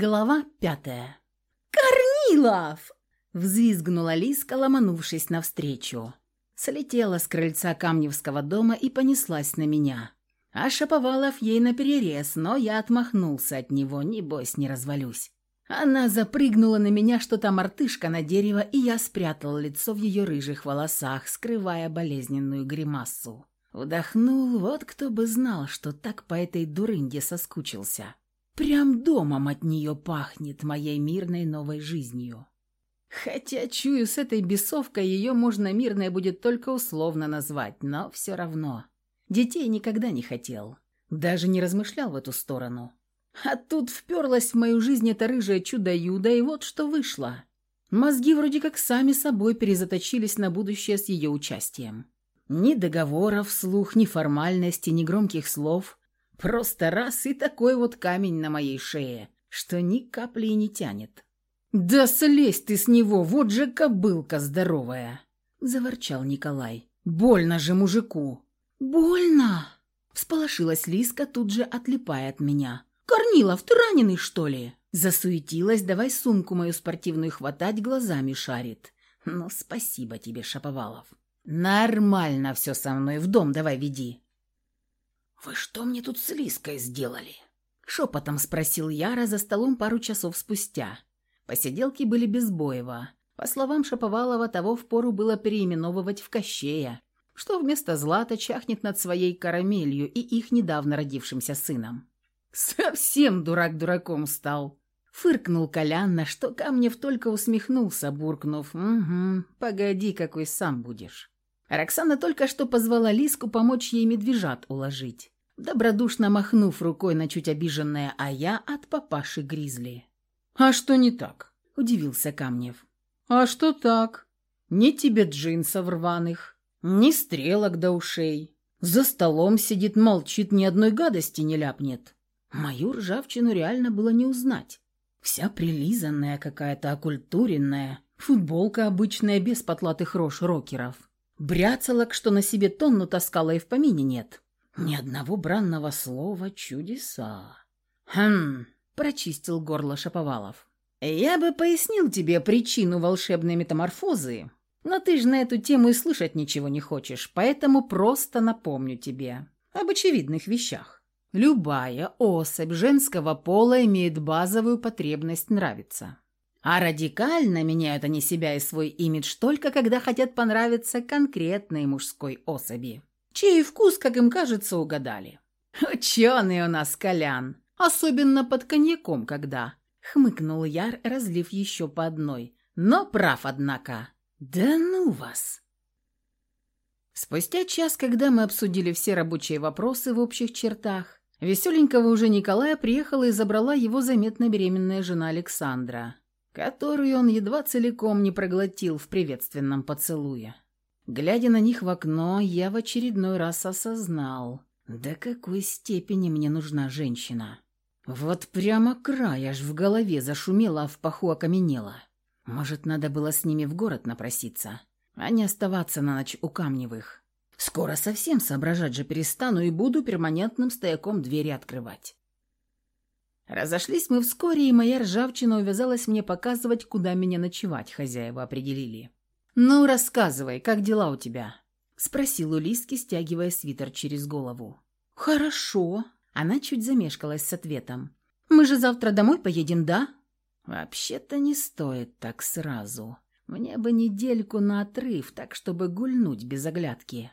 Глава пятая. «Корнилов!» — взвизгнула Лиска, ломанувшись навстречу. Слетела с крыльца Камневского дома и понеслась на меня. А Шаповалов ей наперерез, но я отмахнулся от него, небось не развалюсь. Она запрыгнула на меня, что то мартышка на дерево, и я спрятал лицо в ее рыжих волосах, скрывая болезненную гримасу. Вдохнул, вот кто бы знал, что так по этой дурынде соскучился. Прям домом от нее пахнет моей мирной новой жизнью. Хотя, чую, с этой бесовкой ее можно мирной будет только условно назвать, но все равно. Детей никогда не хотел. Даже не размышлял в эту сторону. А тут вперлась в мою жизнь это рыжее чудо-юдо, и вот что вышло. Мозги вроде как сами собой перезаточились на будущее с ее участием. Ни договоров слух, ни формальности, ни громких слов. Просто раз и такой вот камень на моей шее, что ни капли и не тянет. «Да слезь ты с него, вот же кобылка здоровая!» — заворчал Николай. «Больно же мужику!» «Больно!» — всполошилась Лиска, тут же отлипая от меня. «Корнилов, ты раненый, что ли?» Засуетилась, давай сумку мою спортивную хватать, глазами шарит. «Ну, спасибо тебе, Шаповалов. Нормально все со мной, в дом давай веди». «Вы что мне тут с Лиской сделали?» Шепотом спросил Яра за столом пару часов спустя. Посиделки были без боева. По словам Шаповалова, того впору было переименовывать в Кощея, что вместо Злата чахнет над своей карамелью и их недавно родившимся сыном. «Совсем дурак дураком стал!» Фыркнул Колян, на что Камнев только усмехнулся, буркнув «Угу, погоди, какой сам будешь». Роксана только что позвала Лиску помочь ей медвежат уложить, добродушно махнув рукой на чуть обиженное «а я» от папаши Гризли. «А что не так?» – удивился Камнев. «А что так? Ни тебе джинсов рваных, ни стрелок до ушей. За столом сидит, молчит, ни одной гадости не ляпнет. Мою ржавчину реально было не узнать. Вся прилизанная какая-то, окультуренная, футболка обычная без потлатых рож рокеров. Бряцалок, что на себе тонну таскала, и в помине нет. Ни одного бранного слова чудеса. «Хм...» — прочистил горло Шаповалов. «Я бы пояснил тебе причину волшебной метаморфозы, но ты же на эту тему и слышать ничего не хочешь, поэтому просто напомню тебе об очевидных вещах. Любая особь женского пола имеет базовую потребность нравиться. А радикально меняют они себя и свой имидж только когда хотят понравиться конкретной мужской особи, чей вкус, как им кажется, угадали. «Ученый у нас Колян, особенно под коньяком, когда...» — хмыкнул Яр, разлив еще по одной. «Но прав, однако». «Да ну вас!» Спустя час, когда мы обсудили все рабочие вопросы в общих чертах, веселенького уже Николая приехала и забрала его заметно беременная жена Александра которую он едва целиком не проглотил в приветственном поцелуе. Глядя на них в окно, я в очередной раз осознал, до какой степени мне нужна женщина. Вот прямо край аж в голове зашумело, а в паху окаменело. Может, надо было с ними в город напроситься, а не оставаться на ночь у Камневых. Скоро совсем соображать же перестану и буду перманентным стояком двери открывать. Разошлись мы вскоре, и моя ржавчина увязалась мне показывать, куда меня ночевать хозяева определили. «Ну, рассказывай, как дела у тебя?» — спросил у Лиски, стягивая свитер через голову. «Хорошо». Она чуть замешкалась с ответом. «Мы же завтра домой поедем, да?» «Вообще-то не стоит так сразу. Мне бы недельку на отрыв, так чтобы гульнуть без оглядки.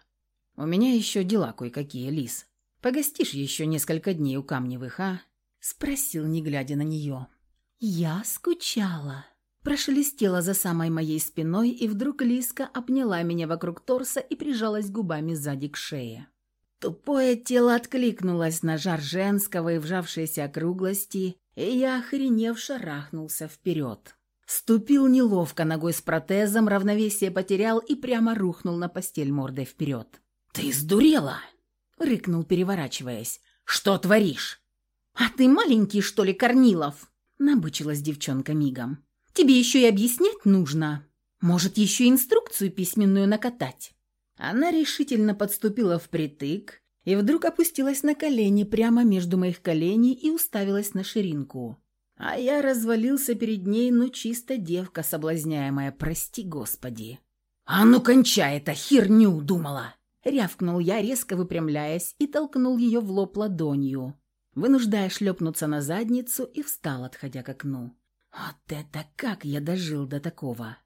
У меня еще дела кое-какие, Лис. Погостишь еще несколько дней у Камневых, а? Спросил, не глядя на нее. «Я скучала». Прошелестела за самой моей спиной, и вдруг Лиска обняла меня вокруг торса и прижалась губами сзади к шее. Тупое тело откликнулось на жар женского и вжавшиеся округлости, и я, охренев, шарахнулся вперед. Ступил неловко ногой с протезом, равновесие потерял и прямо рухнул на постель мордой вперед. «Ты сдурела!» — рыкнул, переворачиваясь. «Что творишь?» «А ты маленький, что ли, Корнилов?» – набычилась девчонка мигом. «Тебе еще и объяснять нужно. Может, еще инструкцию письменную накатать?» Она решительно подступила впритык и вдруг опустилась на колени прямо между моих коленей и уставилась на ширинку. А я развалился перед ней, ну чисто девка соблазняемая, прости господи. «А ну кончай это херню!» — думала. Рявкнул я, резко выпрямляясь, и толкнул ее в лоб ладонью, вынуждая шлепнуться на задницу и встал, отходя к окну. Вот это как я дожил до такого!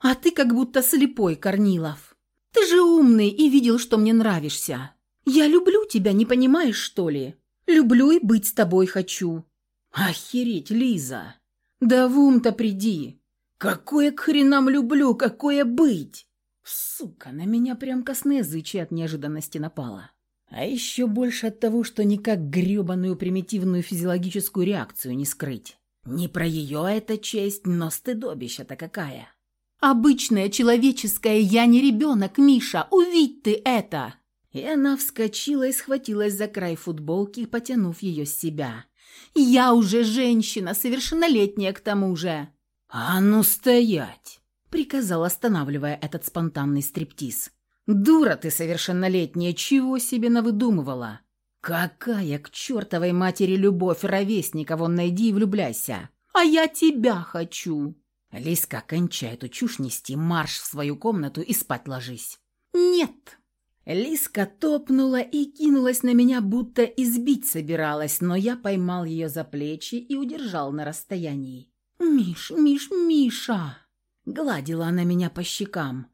А ты как будто слепой, Корнилов. Ты же умный и видел, что мне нравишься. Я люблю тебя, не понимаешь, что ли? Люблю и быть с тобой хочу. Охереть, Лиза! Да в ум-то приди! Какое к хренам люблю, какое быть! Сука, на меня прям косноязычие от неожиданности напало. А еще больше от того, что никак гребаную примитивную физиологическую реакцию не скрыть. Не про ее это честь, но стыдобища-то какая. «Обычная человеческая, я не ребенок, Миша, увидь ты это!» И она вскочила и схватилась за край футболки, потянув ее с себя. «Я уже женщина, совершеннолетняя к тому же!» «А ну стоять!» — приказал, останавливая этот спонтанный стриптиз. «Дура ты совершеннолетняя, чего себе навыдумывала? Какая к чертовой матери любовь, ровесника вон найди и влюбляйся!» «А я тебя хочу!» «Лиска, кончай эту чушь нести, марш в свою комнату и спать ложись!» «Нет!» Лиска топнула и кинулась на меня, будто избить собиралась, но я поймал ее за плечи и удержал на расстоянии. «Миш, Миш, Миша!» Гладила она меня по щекам.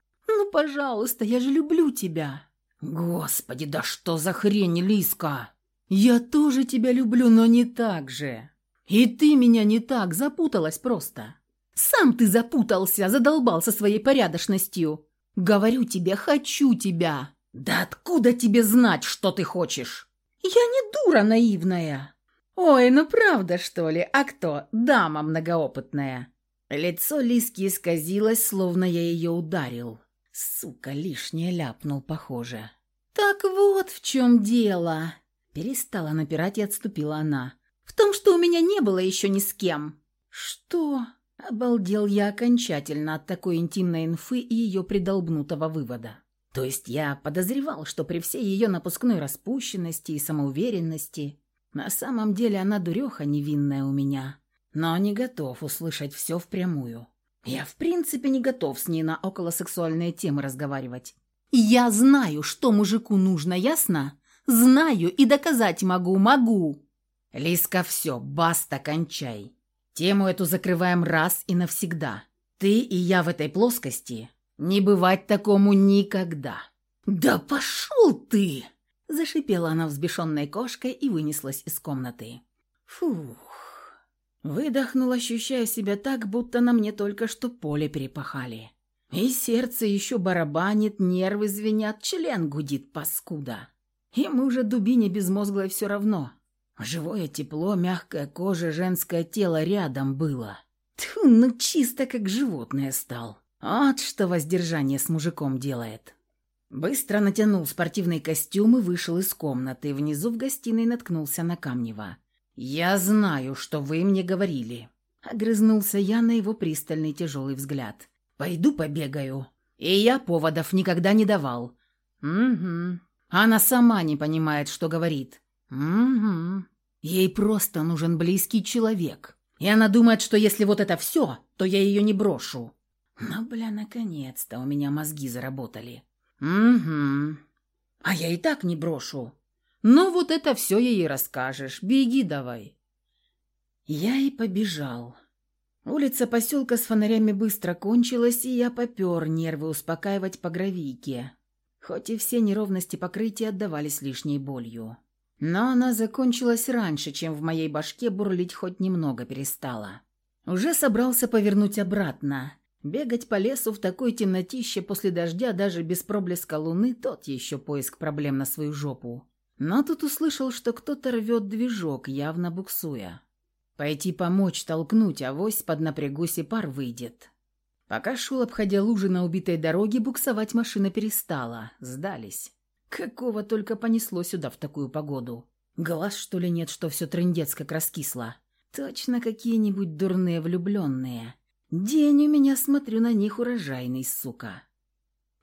«Ну, пожалуйста, я же люблю тебя!» «Господи, да что за хрень, Лиска!» «Я тоже тебя люблю, но не так же!» «И ты меня не так, запуталась просто!» «Сам ты запутался, задолбался своей порядочностью!» «Говорю тебе, хочу тебя!» «Да откуда тебе знать, что ты хочешь?» «Я не дура наивная!» «Ой, ну правда, что ли? А кто? Дама многоопытная!» Лицо Лиски исказилось, словно я ее ударил. Сука, лишнее ляпнул, похоже. «Так вот в чем дело!» Перестала напирать и отступила она. «В том, что у меня не было еще ни с кем». «Что?» Обалдел я окончательно от такой интимной инфы и ее придолбнутого вывода. То есть я подозревал, что при всей ее напускной распущенности и самоуверенности на самом деле она дуреха невинная у меня, но не готов услышать все впрямую. Я в принципе не готов с ней на околосексуальные темы разговаривать. Я знаю, что мужику нужно, ясно? Знаю и доказать могу, могу. Лиска, все, баста, кончай. Тему эту закрываем раз и навсегда. Ты и я в этой плоскости не бывать такому никогда. «Да пошел ты!» Зашипела она взбешенной кошкой и вынеслась из комнаты. Фух. Выдохнул, ощущая себя так, будто на мне только что поле перепахали. И сердце еще барабанит, нервы звенят, член гудит, паскуда. Ему уже дубине безмозглой все равно. Живое тепло, мягкая кожа, женское тело рядом было. Тьфу, ну чисто как животное стал. Вот что воздержание с мужиком делает. Быстро натянул спортивный костюм и вышел из комнаты. Внизу в гостиной наткнулся на Камнева. «Я знаю, что вы мне говорили». Огрызнулся я на его пристальный тяжелый взгляд. «Пойду побегаю». И я поводов никогда не давал. «Угу». Она сама не понимает, что говорит. «Угу». Ей просто нужен близкий человек. И она думает, что если вот это все, то я ее не брошу. Ну, бля, наконец-то у меня мозги заработали. Угу. А я и так не брошу. Ну, вот это все ей расскажешь. Беги давай. Я и побежал. Улица поселка с фонарями быстро кончилась, и я попер нервы успокаивать по гравийке. Хоть и все неровности покрытия отдавались лишней болью. Но она закончилась раньше, чем в моей башке бурлить хоть немного перестала. Уже собрался повернуть обратно, Бегать по лесу в такой темнотище после дождя даже без проблеска луны тот еще поиск проблем на свою жопу. Но тут услышал, что кто-то рвет движок, явно буксуя. Пойти помочь, толкнуть, авось поднапрягусь и пар выйдет. Пока шел, обходя лужи на убитой дороге, буксовать машина перестала, сдались. Какого только понесло сюда в такую погоду. Глаз, что ли, нет, что все трындец как раскисло. Точно какие-нибудь дурные влюбленные. День у меня, смотрю на них, урожайный, сука.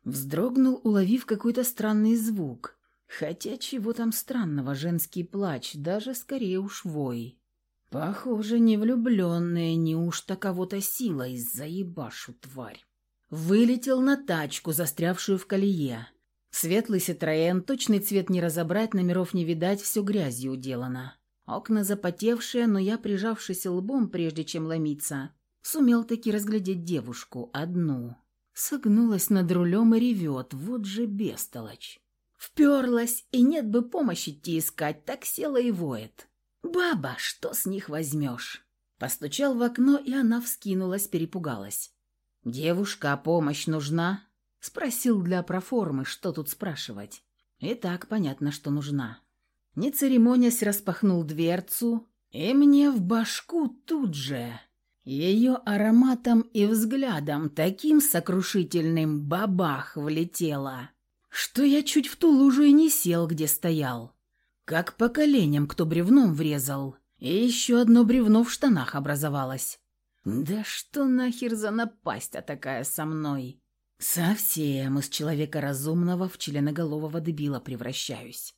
Вздрогнул, уловив какой-то странный звук. Хотя чего там странного, женский плач, даже скорее уж вой. Похоже, не влюбленные, неужто кого-то силой заебашу, тварь. Вылетел на тачку, застрявшую в колее. Светлый Ситроен, точный цвет не разобрать, номеров не видать, все грязью уделано. Окна запотевшие, но я, прижавшись лбом, прежде чем ломиться, сумел таки разглядеть девушку, одну. Согнулась над рулем и ревет, вот же бестолочь. Вперлась, и нет бы помощи идти искать, так села и воет. «Баба, что с них возьмешь?» Постучал в окно, и она вскинулась, перепугалась. «Девушка, а помощь нужна?» Спросил для проформы, что тут спрашивать. И так понятно, что нужна. Не церемонясь, распахнул дверцу, и мне в башку тут же ее ароматом и взглядом таким сокрушительным бабах влетело, что я чуть в ту лужу и не сел, где стоял. Как по коленям кто бревном врезал, и еще одно бревно в штанах образовалось. Да что нахер за напасть-то такая со мной? Совсем из человека разумного в членоголового дебила превращаюсь.